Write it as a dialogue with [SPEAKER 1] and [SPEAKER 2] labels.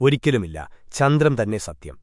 [SPEAKER 1] ഒരിക്കലുമില്ല. ചന്ദ്രം തന്നെ സത്യം.